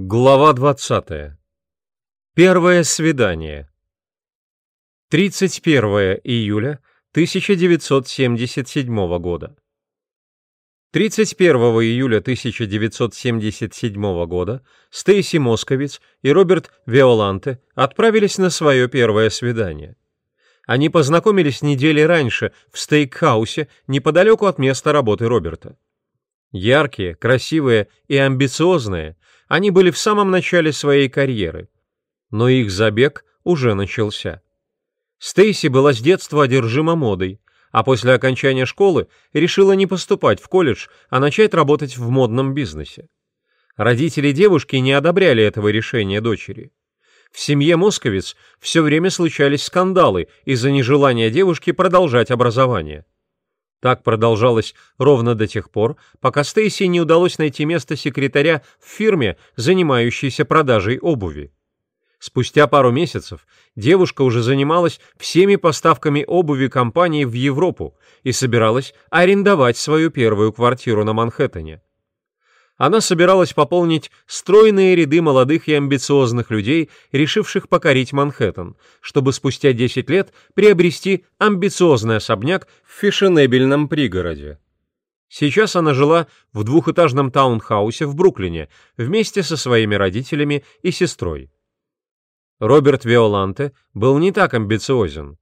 Глава 20. Первое свидание. 31 июля 1977 года. 31 июля 1977 года Стейси Московиц и Роберт Виоланте отправились на свое первое свидание. Они познакомились недели раньше в стейкхаусе неподалеку от места работы Роберта. Яркие, красивые и амбициозные – они были в самом начале своей карьеры, но их забег уже начался. Стейси была с детства одержима модой, а после окончания школы решила не поступать в колледж, а начать работать в модном бизнесе. Родители девушки не одобряли этого решения дочери. В семье Московиц все время случались скандалы из-за нежелания девушки продолжать образование. Так продолжалось ровно до тех пор, пока Стейси не удалось найти место секретаря в фирме, занимающейся продажей обуви. Спустя пару месяцев девушка уже занималась всеми поставками обуви компании в Европу и собиралась арендовать свою первую квартиру на Манхэттене она собиралась пополнить стройные ряды молодых и амбициозных людей, решивших покорить Манхэттен, чтобы спустя 10 лет приобрести амбициозный особняк в фешенебельном пригороде. Сейчас она жила в двухэтажном таунхаусе в Бруклине вместе со своими родителями и сестрой. Роберт Виоланте был не так амбициозен.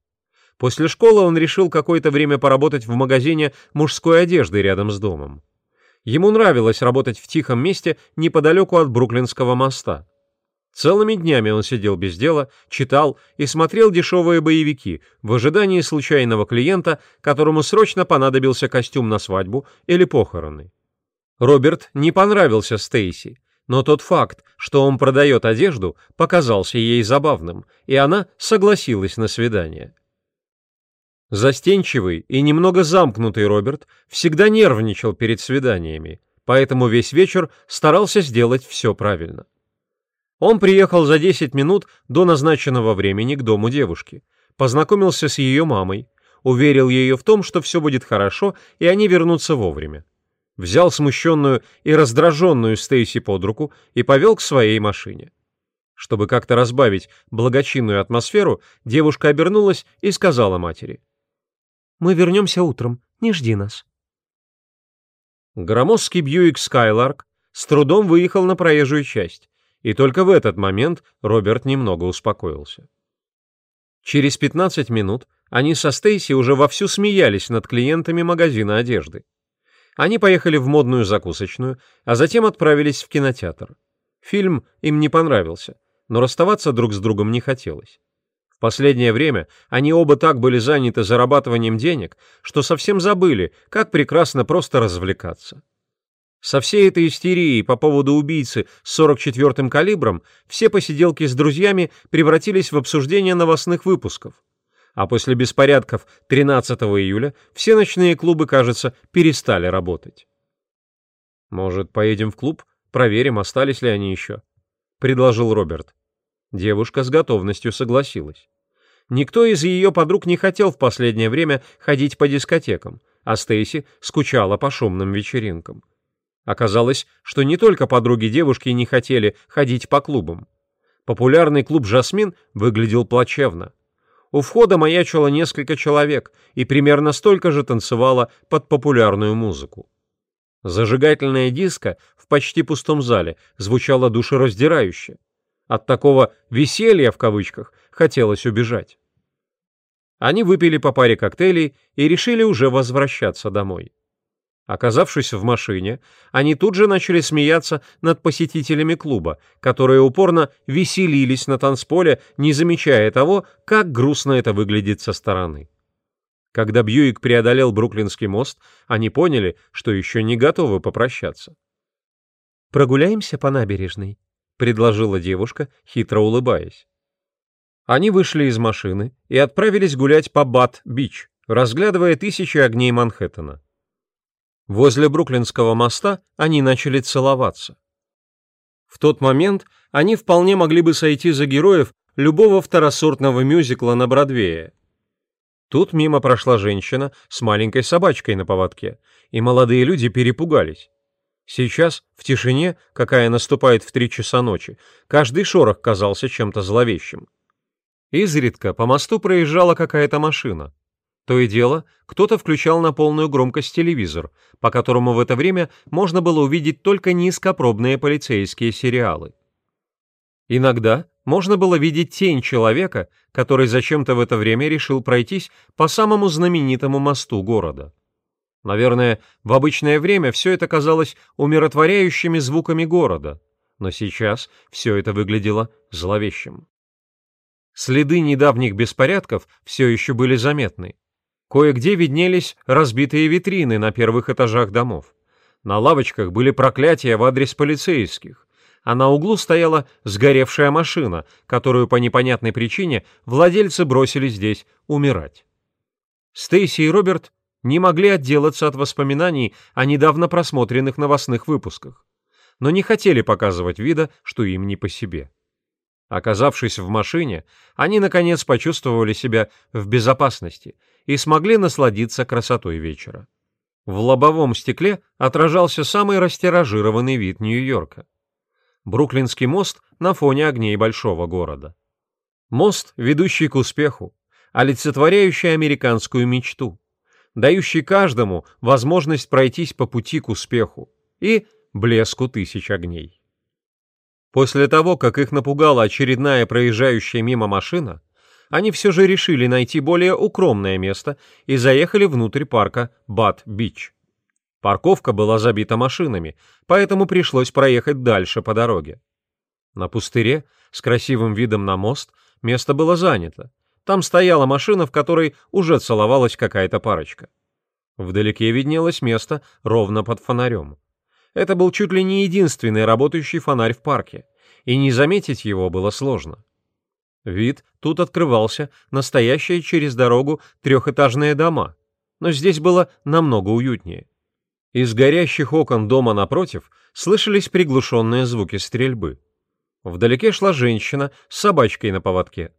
После школы он решил какое-то время поработать в магазине мужской одежды рядом с домом. Ему нравилось работать в тихом месте неподалеку от Бруклинского моста. Целыми днями он сидел без дела, читал и смотрел дешевые боевики в ожидании случайного клиента, которому срочно понадобился костюм на свадьбу или похороны. Роберт не понравился Стейси, но тот факт, что он продает одежду, показался ей забавным, и она согласилась на свидание. Застенчивый и немного замкнутый Роберт всегда нервничал перед свиданиями, поэтому весь вечер старался сделать все правильно. Он приехал за 10 минут до назначенного времени к дому девушки, познакомился с ее мамой, уверил ее в том, что все будет хорошо и они вернутся вовремя. Взял смущенную и раздраженную Стейси под руку и повел к своей машине. Чтобы как-то разбавить благочинную атмосферу, девушка обернулась и сказала матери — мы вернемся утром, не жди нас. Громоздкий Бьюик Скайларк с трудом выехал на проезжую часть, и только в этот момент Роберт немного успокоился. Через 15 минут они со Стейси уже вовсю смеялись над клиентами магазина одежды. Они поехали в модную закусочную, а затем отправились в кинотеатр. Фильм им не понравился, но расставаться друг с другом не хотелось. В последнее время они оба так были заняты зарабатыванием денег, что совсем забыли, как прекрасно просто развлекаться. Со всей этой истерией по поводу убийцы с 44-м калибром все посиделки с друзьями превратились в обсуждение новостных выпусков. А после беспорядков 13 июля все ночные клубы, кажется, перестали работать. «Может, поедем в клуб? Проверим, остались ли они еще?» — предложил Роберт. Девушка с готовностью согласилась. Никто из ее подруг не хотел в последнее время ходить по дискотекам, а Стейси скучала по шумным вечеринкам. Оказалось, что не только подруги девушки не хотели ходить по клубам. Популярный клуб «Жасмин» выглядел плачевно. У входа маячило несколько человек и примерно столько же танцевало под популярную музыку. Зажигательная диско в почти пустом зале звучало душераздирающе. От такого «веселья» в кавычках хотелось убежать. Они выпили по паре коктейлей и решили уже возвращаться домой. Оказавшись в машине, они тут же начали смеяться над посетителями клуба, которые упорно веселились на танцполе, не замечая того, как грустно это выглядит со стороны. Когда Бьюик преодолел Бруклинский мост, они поняли, что еще не готовы попрощаться. «Прогуляемся по набережной», — предложила девушка, хитро улыбаясь. Они вышли из машины и отправились гулять по Бат-Бич, разглядывая тысячи огней Манхэттена. Возле Бруклинского моста они начали целоваться. В тот момент они вполне могли бы сойти за героев любого второсортного мюзикла на Бродвее. Тут мимо прошла женщина с маленькой собачкой на поводке, и молодые люди перепугались. Сейчас, в тишине, какая наступает в три часа ночи, каждый шорох казался чем-то зловещим. Изредка по мосту проезжала какая-то машина. То и дело, кто-то включал на полную громкость телевизор, по которому в это время можно было увидеть только низкопробные полицейские сериалы. Иногда можно было видеть тень человека, который зачем-то в это время решил пройтись по самому знаменитому мосту города. Наверное, в обычное время все это казалось умиротворяющими звуками города, но сейчас все это выглядело зловещим. Следы недавних беспорядков все еще были заметны. Кое-где виднелись разбитые витрины на первых этажах домов. На лавочках были проклятия в адрес полицейских, а на углу стояла сгоревшая машина, которую по непонятной причине владельцы бросили здесь умирать. Стейси и Роберт не могли отделаться от воспоминаний о недавно просмотренных новостных выпусках, но не хотели показывать вида, что им не по себе. Оказавшись в машине, они, наконец, почувствовали себя в безопасности и смогли насладиться красотой вечера. В лобовом стекле отражался самый растиражированный вид Нью-Йорка. Бруклинский мост на фоне огней большого города. Мост, ведущий к успеху, олицетворяющий американскую мечту, дающий каждому возможность пройтись по пути к успеху и блеску тысяч огней. После того, как их напугала очередная проезжающая мимо машина, они все же решили найти более укромное место и заехали внутрь парка Бат-Бич. Парковка была забита машинами, поэтому пришлось проехать дальше по дороге. На пустыре, с красивым видом на мост, место было занято. Там стояла машина, в которой уже целовалась какая-то парочка. Вдалеке виднелось место ровно под фонарем. Это был чуть ли не единственный работающий фонарь в парке, и не заметить его было сложно. Вид тут открывался настоящие через дорогу трехэтажные дома, но здесь было намного уютнее. Из горящих окон дома напротив слышались приглушенные звуки стрельбы. Вдалеке шла женщина с собачкой на поводке.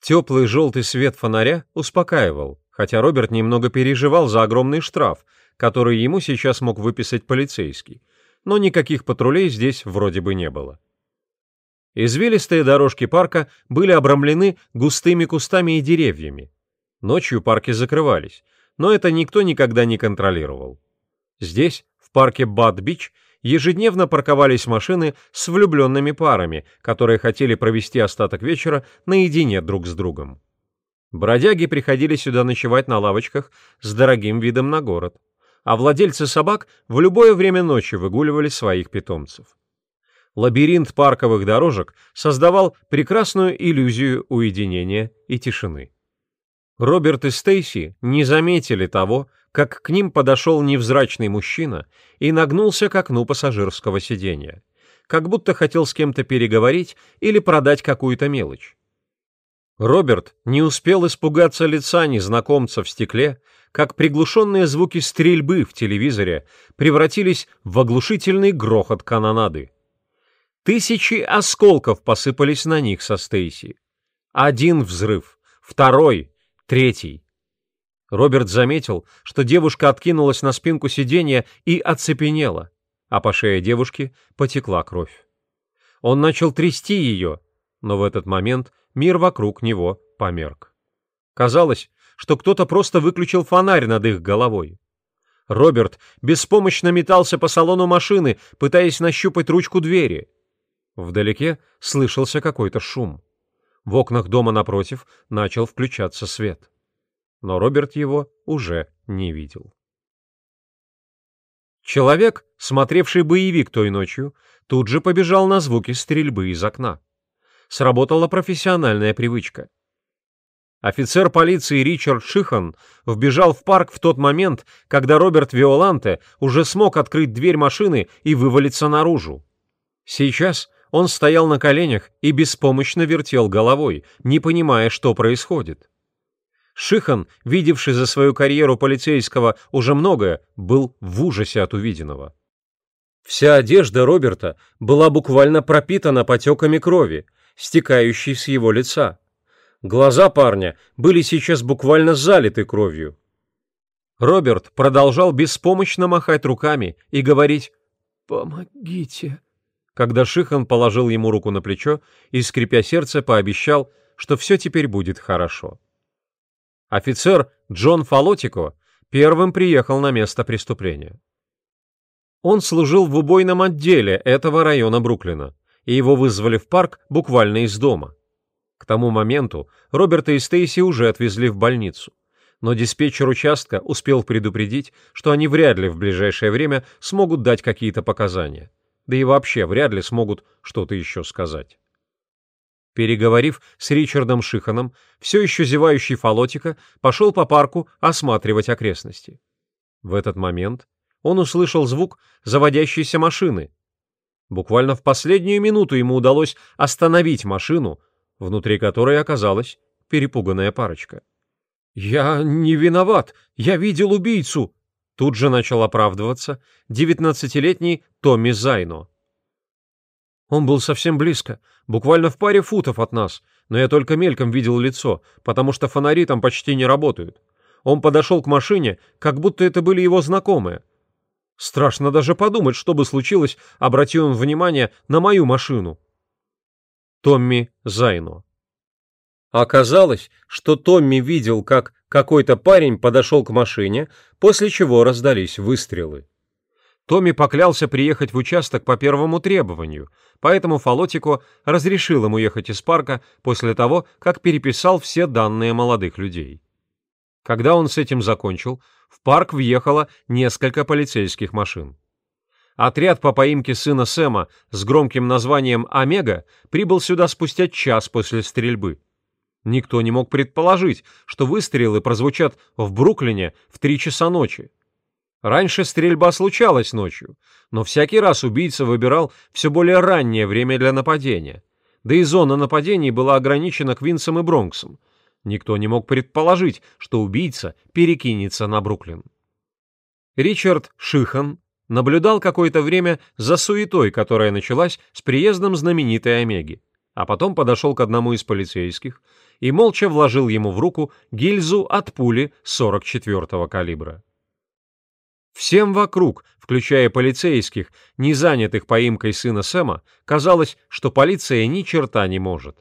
Теплый желтый свет фонаря успокаивал, хотя Роберт немного переживал за огромный штраф, который ему сейчас мог выписать полицейский, но никаких патрулей здесь вроде бы не было. Извилистые дорожки парка были обрамлены густыми кустами и деревьями. Ночью парки закрывались, но это никто никогда не контролировал. Здесь, в парке Бад-Бич, ежедневно парковались машины с влюбленными парами, которые хотели провести остаток вечера наедине друг с другом. Бродяги приходили сюда ночевать на лавочках с дорогим видом на город а владельцы собак в любое время ночи выгуливали своих питомцев. Лабиринт парковых дорожек создавал прекрасную иллюзию уединения и тишины. Роберт и Стейси не заметили того, как к ним подошел невзрачный мужчина и нагнулся к окну пассажирского сиденья, как будто хотел с кем-то переговорить или продать какую-то мелочь. Роберт не успел испугаться лица незнакомца в стекле, как приглушенные звуки стрельбы в телевизоре превратились в оглушительный грохот канонады. Тысячи осколков посыпались на них со Стейси. Один взрыв, второй, третий. Роберт заметил, что девушка откинулась на спинку сиденья и оцепенела, а по шее девушки потекла кровь. Он начал трясти ее, но в этот момент мир вокруг него померк. Казалось, что кто-то просто выключил фонарь над их головой. Роберт беспомощно метался по салону машины, пытаясь нащупать ручку двери. Вдалеке слышался какой-то шум. В окнах дома напротив начал включаться свет. Но Роберт его уже не видел. Человек, смотревший боевик той ночью, тут же побежал на звуки стрельбы из окна. Сработала профессиональная привычка. Офицер полиции Ричард Шихан вбежал в парк в тот момент, когда Роберт Виоланте уже смог открыть дверь машины и вывалиться наружу. Сейчас он стоял на коленях и беспомощно вертел головой, не понимая, что происходит. Шихан, видевший за свою карьеру полицейского уже многое, был в ужасе от увиденного. Вся одежда Роберта была буквально пропитана потеками крови, стекающей с его лица. Глаза парня были сейчас буквально залиты кровью. Роберт продолжал беспомощно махать руками и говорить помогите!» Когда Шихан положил ему руку на плечо и, скрипя сердце, пообещал, что все теперь будет хорошо. Офицер Джон Фалотико первым приехал на место преступления. Он служил в убойном отделе этого района Бруклина, и его вызвали в парк буквально из дома. К тому моменту Роберта и Стейси уже отвезли в больницу, но диспетчер участка успел предупредить, что они вряд ли в ближайшее время смогут дать какие-то показания, да и вообще вряд ли смогут что-то еще сказать. Переговорив с Ричардом Шиханом, все еще зевающий Фалотика пошел по парку осматривать окрестности. В этот момент он услышал звук заводящейся машины. Буквально в последнюю минуту ему удалось остановить машину, внутри которой оказалась перепуганная парочка. «Я не виноват! Я видел убийцу!» Тут же начал оправдываться девятнадцатилетний Томми Зайно. Он был совсем близко, буквально в паре футов от нас, но я только мельком видел лицо, потому что фонари там почти не работают. Он подошел к машине, как будто это были его знакомые. Страшно даже подумать, что бы случилось, обрати он внимание на мою машину. Томми Зайно. Оказалось, что Томми видел, как какой-то парень подошел к машине, после чего раздались выстрелы. Томми поклялся приехать в участок по первому требованию, поэтому Фалотико разрешил ему ехать из парка после того, как переписал все данные молодых людей. Когда он с этим закончил, в парк въехало несколько полицейских машин. Отряд по поимке сына Сэма с громким названием «Омега» прибыл сюда спустя час после стрельбы. Никто не мог предположить, что выстрелы прозвучат в Бруклине в три часа ночи. Раньше стрельба случалась ночью, но всякий раз убийца выбирал все более раннее время для нападения. Да и зона нападений была ограничена Квинсом и Бронксом. Никто не мог предположить, что убийца перекинется на Бруклин. Ричард Шихан наблюдал какое-то время за суетой, которая началась с приездом знаменитой Омеги, а потом подошел к одному из полицейских и молча вложил ему в руку гильзу от пули 44-го калибра. Всем вокруг, включая полицейских, не занятых поимкой сына Сэма, казалось, что полиция ни черта не может.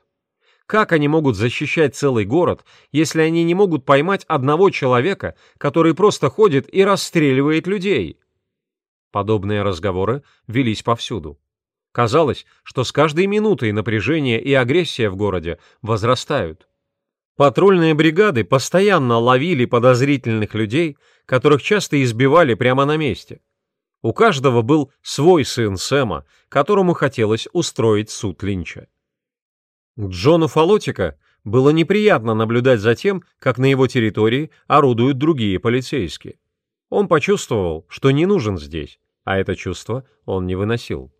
Как они могут защищать целый город, если они не могут поймать одного человека, который просто ходит и расстреливает людей? Подобные разговоры велись повсюду. Казалось, что с каждой минутой напряжение и агрессия в городе возрастают. Патрульные бригады постоянно ловили подозрительных людей, которых часто избивали прямо на месте. У каждого был свой сын Сэма, которому хотелось устроить суд Линча. Джону Фалотика было неприятно наблюдать за тем, как на его территории орудуют другие полицейские. Он почувствовал, что не нужен здесь, а это чувство он не выносил.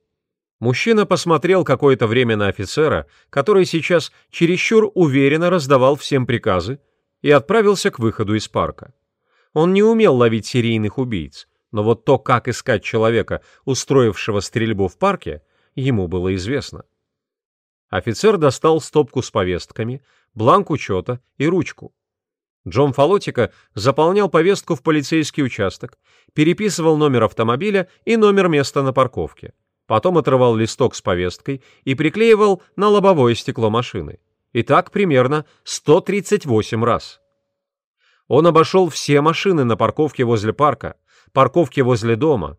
Мужчина посмотрел какое-то время на офицера, который сейчас чересчур уверенно раздавал всем приказы, и отправился к выходу из парка. Он не умел ловить серийных убийц, но вот то, как искать человека, устроившего стрельбу в парке, ему было известно. Офицер достал стопку с повестками, бланк учета и ручку. Джон Фалотика заполнял повестку в полицейский участок, переписывал номер автомобиля и номер места на парковке потом отрывал листок с повесткой и приклеивал на лобовое стекло машины. И так примерно 138 раз. Он обошел все машины на парковке возле парка, парковке возле дома,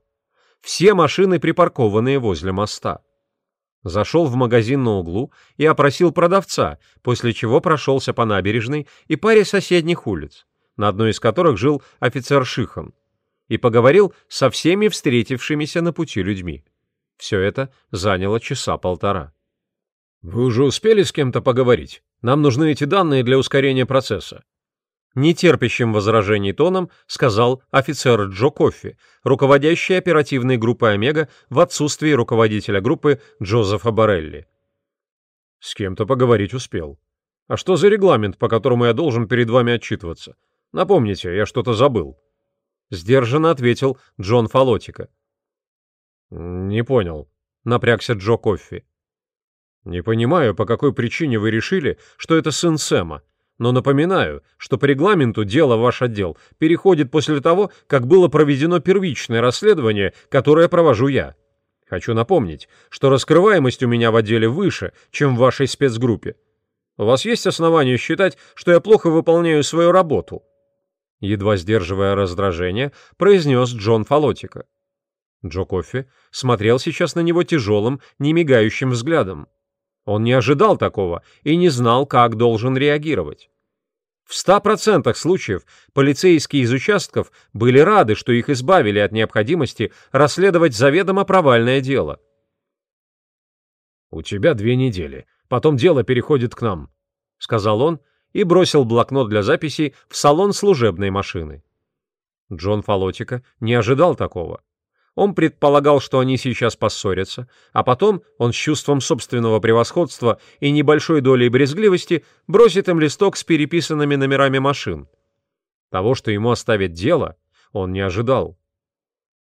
все машины, припаркованные возле моста. Зашел в магазин на углу и опросил продавца, после чего прошелся по набережной и паре соседних улиц, на одной из которых жил офицер Шихан, и поговорил со всеми встретившимися на пути людьми. Все это заняло часа полтора. «Вы уже успели с кем-то поговорить? Нам нужны эти данные для ускорения процесса». Нетерпящим возражений тоном сказал офицер Джо Коффи, руководящий оперативной группой «Омега» в отсутствии руководителя группы Джозефа Барелли. «С кем-то поговорить успел. А что за регламент, по которому я должен перед вами отчитываться? Напомните, я что-то забыл». Сдержанно ответил Джон Фалотика. «Не понял», — напрягся Джо Коффи. «Не понимаю, по какой причине вы решили, что это сын Сэма, но напоминаю, что по регламенту дело ваш отдел переходит после того, как было проведено первичное расследование, которое провожу я. Хочу напомнить, что раскрываемость у меня в отделе выше, чем в вашей спецгруппе. У вас есть основания считать, что я плохо выполняю свою работу?» Едва сдерживая раздражение, произнес Джон Фалотика. Джо Коффи смотрел сейчас на него тяжелым, немигающим взглядом. Он не ожидал такого и не знал, как должен реагировать. В ста процентах случаев полицейские из участков были рады, что их избавили от необходимости расследовать заведомо провальное дело. «У тебя две недели, потом дело переходит к нам», — сказал он и бросил блокнот для записей в салон служебной машины. Джон Фалотика не ожидал такого. Он предполагал, что они сейчас поссорятся, а потом он с чувством собственного превосходства и небольшой долей брезгливости бросит им листок с переписанными номерами машин. Того, что ему оставят дело, он не ожидал.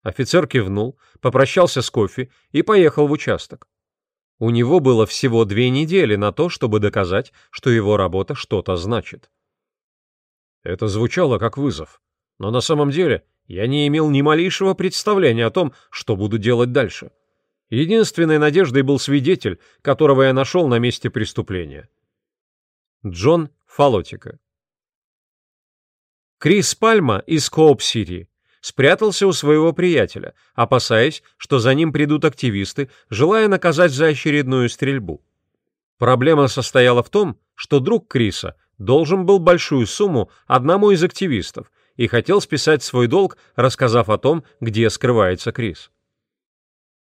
Офицер кивнул, попрощался с кофе и поехал в участок. У него было всего две недели на то, чтобы доказать, что его работа что-то значит. Это звучало как вызов, но на самом деле я не имел ни малейшего представления о том, что буду делать дальше. Единственной надеждой был свидетель, которого я нашел на месте преступления. Джон Фалотика Крис Пальма из Кооп-Сити спрятался у своего приятеля, опасаясь, что за ним придут активисты, желая наказать за очередную стрельбу. Проблема состояла в том, что друг Криса должен был большую сумму одному из активистов, и хотел списать свой долг, рассказав о том, где скрывается Крис.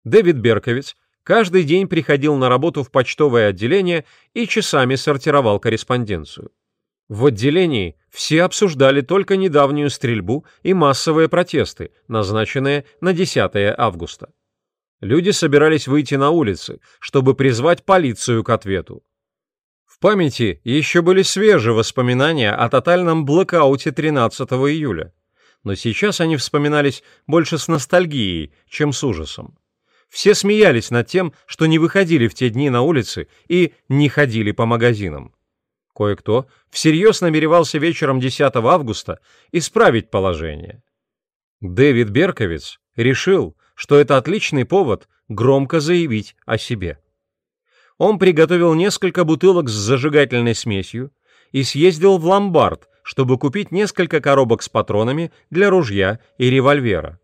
Дэвид Берковиц каждый день приходил на работу в почтовое отделение и часами сортировал корреспонденцию. В отделении все обсуждали только недавнюю стрельбу и массовые протесты, назначенные на 10 августа. Люди собирались выйти на улицы, чтобы призвать полицию к ответу. В памяти еще были свежие воспоминания о тотальном блэкауте 13 июля, но сейчас они вспоминались больше с ностальгией, чем с ужасом. Все смеялись над тем, что не выходили в те дни на улицы и не ходили по магазинам. Кое-кто всерьез намеревался вечером 10 августа исправить положение. Дэвид Берковиц решил, что это отличный повод громко заявить о себе он приготовил несколько бутылок с зажигательной смесью и съездил в ломбард, чтобы купить несколько коробок с патронами для ружья и револьвера.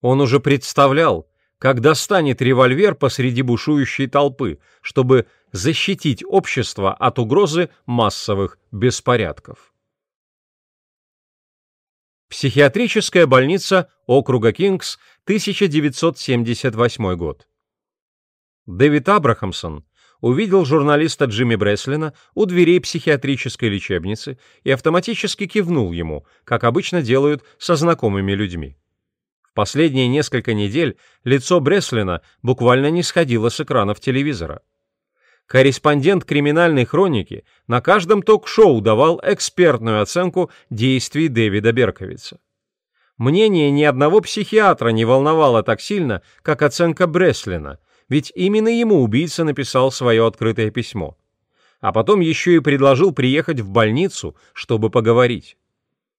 Он уже представлял, как достанет револьвер посреди бушующей толпы, чтобы защитить общество от угрозы массовых беспорядков. Психиатрическая больница округа Кингс, 1978 год. Дэвид Абрахамсон увидел журналиста Джимми Бреслина у дверей психиатрической лечебницы и автоматически кивнул ему, как обычно делают со знакомыми людьми. В последние несколько недель лицо Бреслина буквально не сходило с экранов телевизора. Корреспондент криминальной хроники на каждом ток-шоу давал экспертную оценку действий Дэвида Берковица. Мнение ни одного психиатра не волновало так сильно, как оценка Бреслина – ведь именно ему убийца написал свое открытое письмо. А потом еще и предложил приехать в больницу, чтобы поговорить.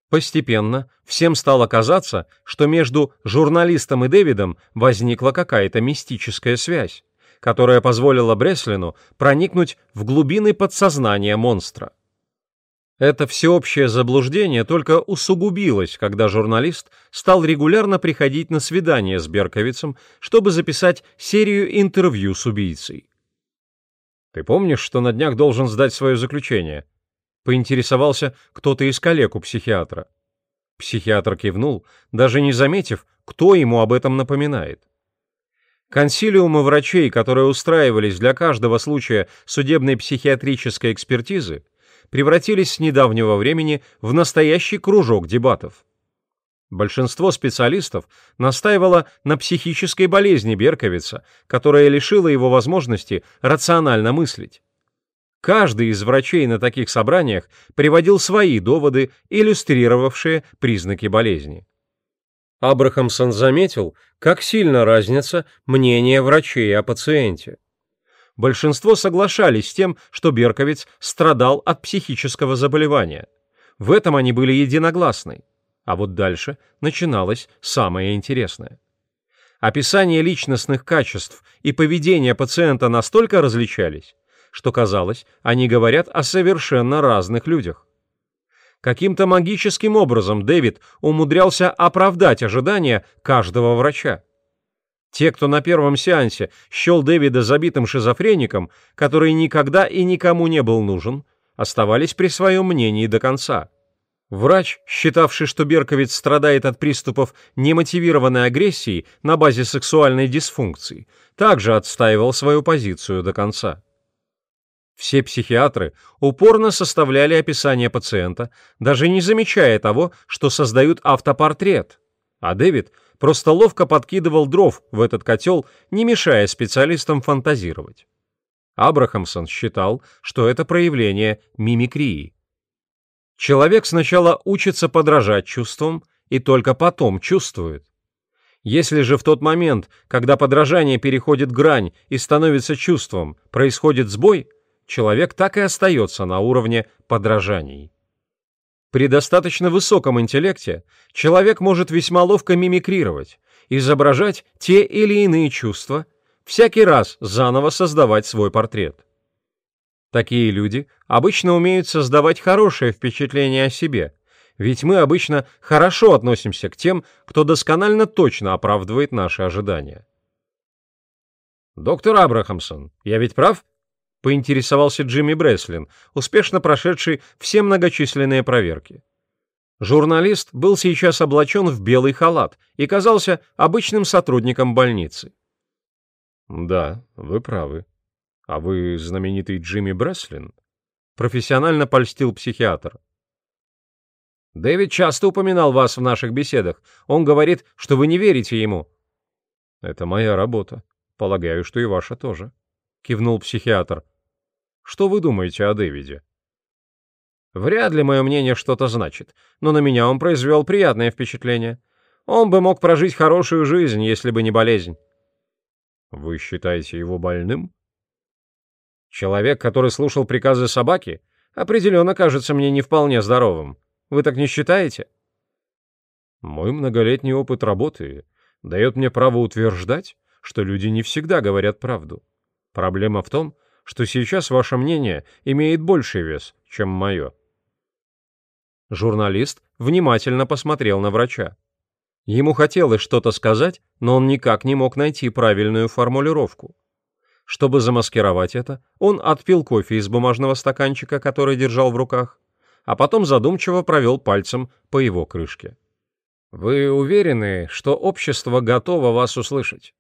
Постепенно всем стало казаться, что между журналистом и Дэвидом возникла какая-то мистическая связь, которая позволила Бреслину проникнуть в глубины подсознания монстра. Это всеобщее заблуждение только усугубилось, когда журналист стал регулярно приходить на свидания с Берковицем, чтобы записать серию интервью с убийцей. «Ты помнишь, что на днях должен сдать свое заключение?» — поинтересовался кто-то из коллег у психиатра. Психиатр кивнул, даже не заметив, кто ему об этом напоминает. Консилиумы врачей, которые устраивались для каждого случая судебной психиатрической экспертизы, превратились с недавнего времени в настоящий кружок дебатов. Большинство специалистов настаивало на психической болезни Берковица, которая лишила его возможности рационально мыслить. Каждый из врачей на таких собраниях приводил свои доводы, иллюстрировавшие признаки болезни. Абрахамсон заметил, как сильно разница мнения врачей о пациенте большинство соглашались с тем, что Берковиц страдал от психического заболевания. В этом они были единогласны. А вот дальше начиналось самое интересное. Описание личностных качеств и поведения пациента настолько различались, что казалось, они говорят о совершенно разных людях. Каким-то магическим образом Дэвид умудрялся оправдать ожидания каждого врача. Те, кто на первом сеансе счел Дэвида забитым шизофреником, который никогда и никому не был нужен, оставались при своем мнении до конца. Врач, считавший, что Берковиц страдает от приступов немотивированной агрессии на базе сексуальной дисфункции, также отстаивал свою позицию до конца. Все психиатры упорно составляли описание пациента, даже не замечая того, что создают автопортрет, а Дэвид просто ловко подкидывал дров в этот котел, не мешая специалистам фантазировать. Абрахамсон считал, что это проявление мимикрии. Человек сначала учится подражать чувствам и только потом чувствует. Если же в тот момент, когда подражание переходит грань и становится чувством, происходит сбой, человек так и остается на уровне подражаний. При достаточно высоком интеллекте человек может весьма ловко мимикрировать, изображать те или иные чувства, всякий раз заново создавать свой портрет. Такие люди обычно умеют создавать хорошее впечатление о себе, ведь мы обычно хорошо относимся к тем, кто досконально точно оправдывает наши ожидания. «Доктор Абрахамсон, я ведь прав?» — поинтересовался Джимми Бреслин, успешно прошедший все многочисленные проверки. Журналист был сейчас облачен в белый халат и казался обычным сотрудником больницы. «Да, вы правы», «А вы знаменитый Джимми Бреслин?» Профессионально польстил психиатр. «Дэвид часто упоминал вас в наших беседах. Он говорит, что вы не верите ему». «Это моя работа. Полагаю, что и ваша тоже», — кивнул психиатр. «Что вы думаете о Дэвиде?» «Вряд ли мое мнение что-то значит, но на меня он произвел приятное впечатление. Он бы мог прожить хорошую жизнь, если бы не болезнь». «Вы считаете его больным?» Человек, который слушал приказы собаки, определенно кажется мне не вполне здоровым. Вы так не считаете? Мой многолетний опыт работы дает мне право утверждать, что люди не всегда говорят правду. Проблема в том, что сейчас ваше мнение имеет больший вес, чем мое. Журналист внимательно посмотрел на врача. Ему хотелось что-то сказать, но он никак не мог найти правильную формулировку. Чтобы замаскировать это, он отпил кофе из бумажного стаканчика, который держал в руках, а потом задумчиво провел пальцем по его крышке. «Вы уверены, что общество готово вас услышать?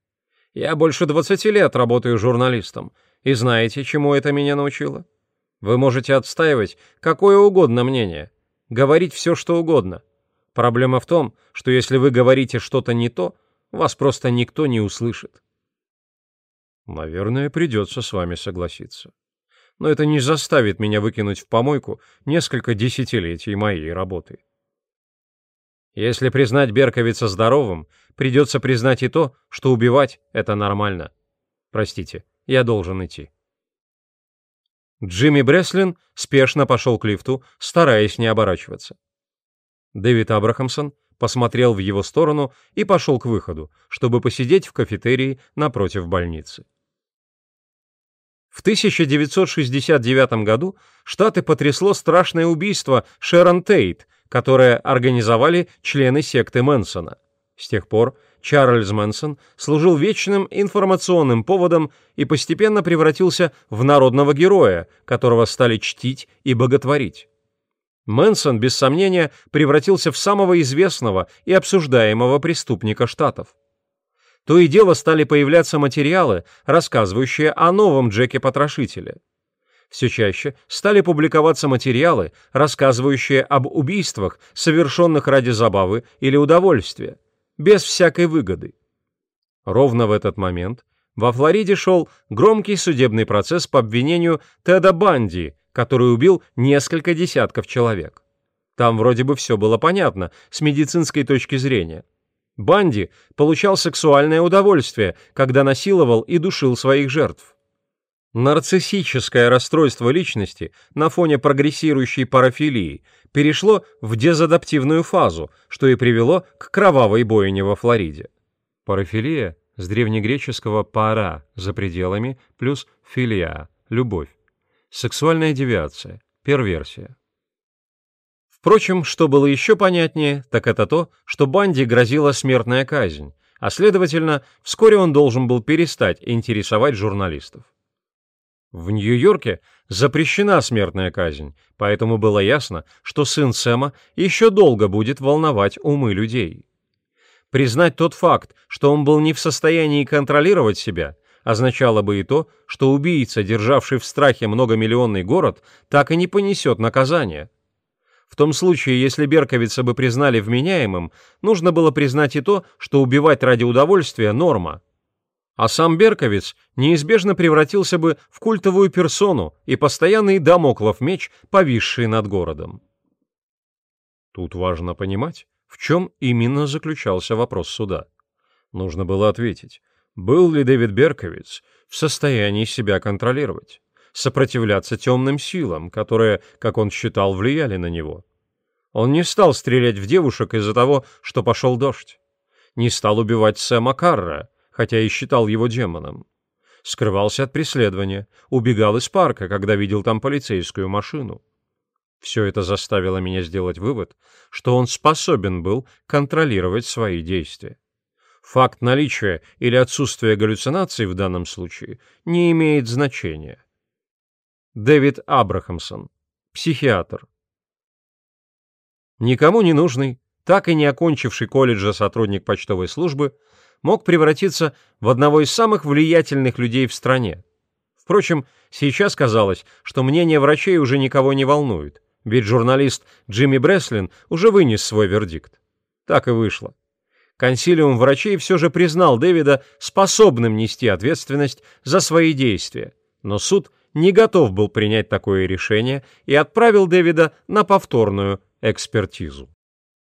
Я больше 20 лет работаю журналистом, и знаете, чему это меня научило? Вы можете отстаивать какое угодно мнение, говорить все, что угодно. Проблема в том, что если вы говорите что-то не то, вас просто никто не услышит. Наверное, придется с вами согласиться. Но это не заставит меня выкинуть в помойку несколько десятилетий моей работы. Если признать Берковица здоровым, придется признать и то, что убивать — это нормально. Простите, я должен идти. Джимми Бреслин спешно пошел к лифту, стараясь не оборачиваться. Дэвид Абрахамсон посмотрел в его сторону и пошел к выходу, чтобы посидеть в кафетерии напротив больницы. В 1969 году Штаты потрясло страшное убийство Шерон Тейт, которое организовали члены секты Мэнсона. С тех пор Чарльз Мэнсон служил вечным информационным поводом и постепенно превратился в народного героя, которого стали чтить и боготворить. Мэнсон, без сомнения, превратился в самого известного и обсуждаемого преступника Штатов то и дело стали появляться материалы, рассказывающие о новом Джеке-потрошителе. Все чаще стали публиковаться материалы, рассказывающие об убийствах, совершенных ради забавы или удовольствия, без всякой выгоды. Ровно в этот момент во Флориде шел громкий судебный процесс по обвинению Теда Банди, который убил несколько десятков человек. Там вроде бы все было понятно с медицинской точки зрения. Банди получал сексуальное удовольствие, когда насиловал и душил своих жертв. Нарциссическое расстройство личности на фоне прогрессирующей парафилии перешло в дезадаптивную фазу, что и привело к кровавой бойне во Флориде. Парафилия с древнегреческого «пара» – за пределами, плюс «филия» – любовь. Сексуальная девиация, перверсия. Впрочем, что было еще понятнее, так это то, что Банди грозила смертная казнь, а следовательно, вскоре он должен был перестать интересовать журналистов. В Нью-Йорке запрещена смертная казнь, поэтому было ясно, что сын Сэма еще долго будет волновать умы людей. Признать тот факт, что он был не в состоянии контролировать себя, означало бы и то, что убийца, державший в страхе многомиллионный город, так и не понесет наказания. В том случае, если Берковица бы признали вменяемым, нужно было признать и то, что убивать ради удовольствия – норма. А сам Берковиц неизбежно превратился бы в культовую персону и постоянный дамоклов меч, повисший над городом. Тут важно понимать, в чем именно заключался вопрос суда. Нужно было ответить, был ли Дэвид Берковиц в состоянии себя контролировать, сопротивляться темным силам, которые, как он считал, влияли на него. Он не стал стрелять в девушек из-за того, что пошел дождь. Не стал убивать Сэма Карра, хотя и считал его демоном. Скрывался от преследования, убегал из парка, когда видел там полицейскую машину. Все это заставило меня сделать вывод, что он способен был контролировать свои действия. Факт наличия или отсутствия галлюцинаций в данном случае не имеет значения. Дэвид Абрахамсон, психиатр. Никому не нужный, так и не окончивший колледжа сотрудник почтовой службы, мог превратиться в одного из самых влиятельных людей в стране. Впрочем, сейчас казалось, что мнение врачей уже никого не волнует – ведь журналист Джимми Бреслин уже вынес свой вердикт. Так и вышло. Консилиум врачей все же признал Дэвида способным нести ответственность за свои действия, но суд не готов был принять такое решение и отправил Дэвида на повторную экспертизу.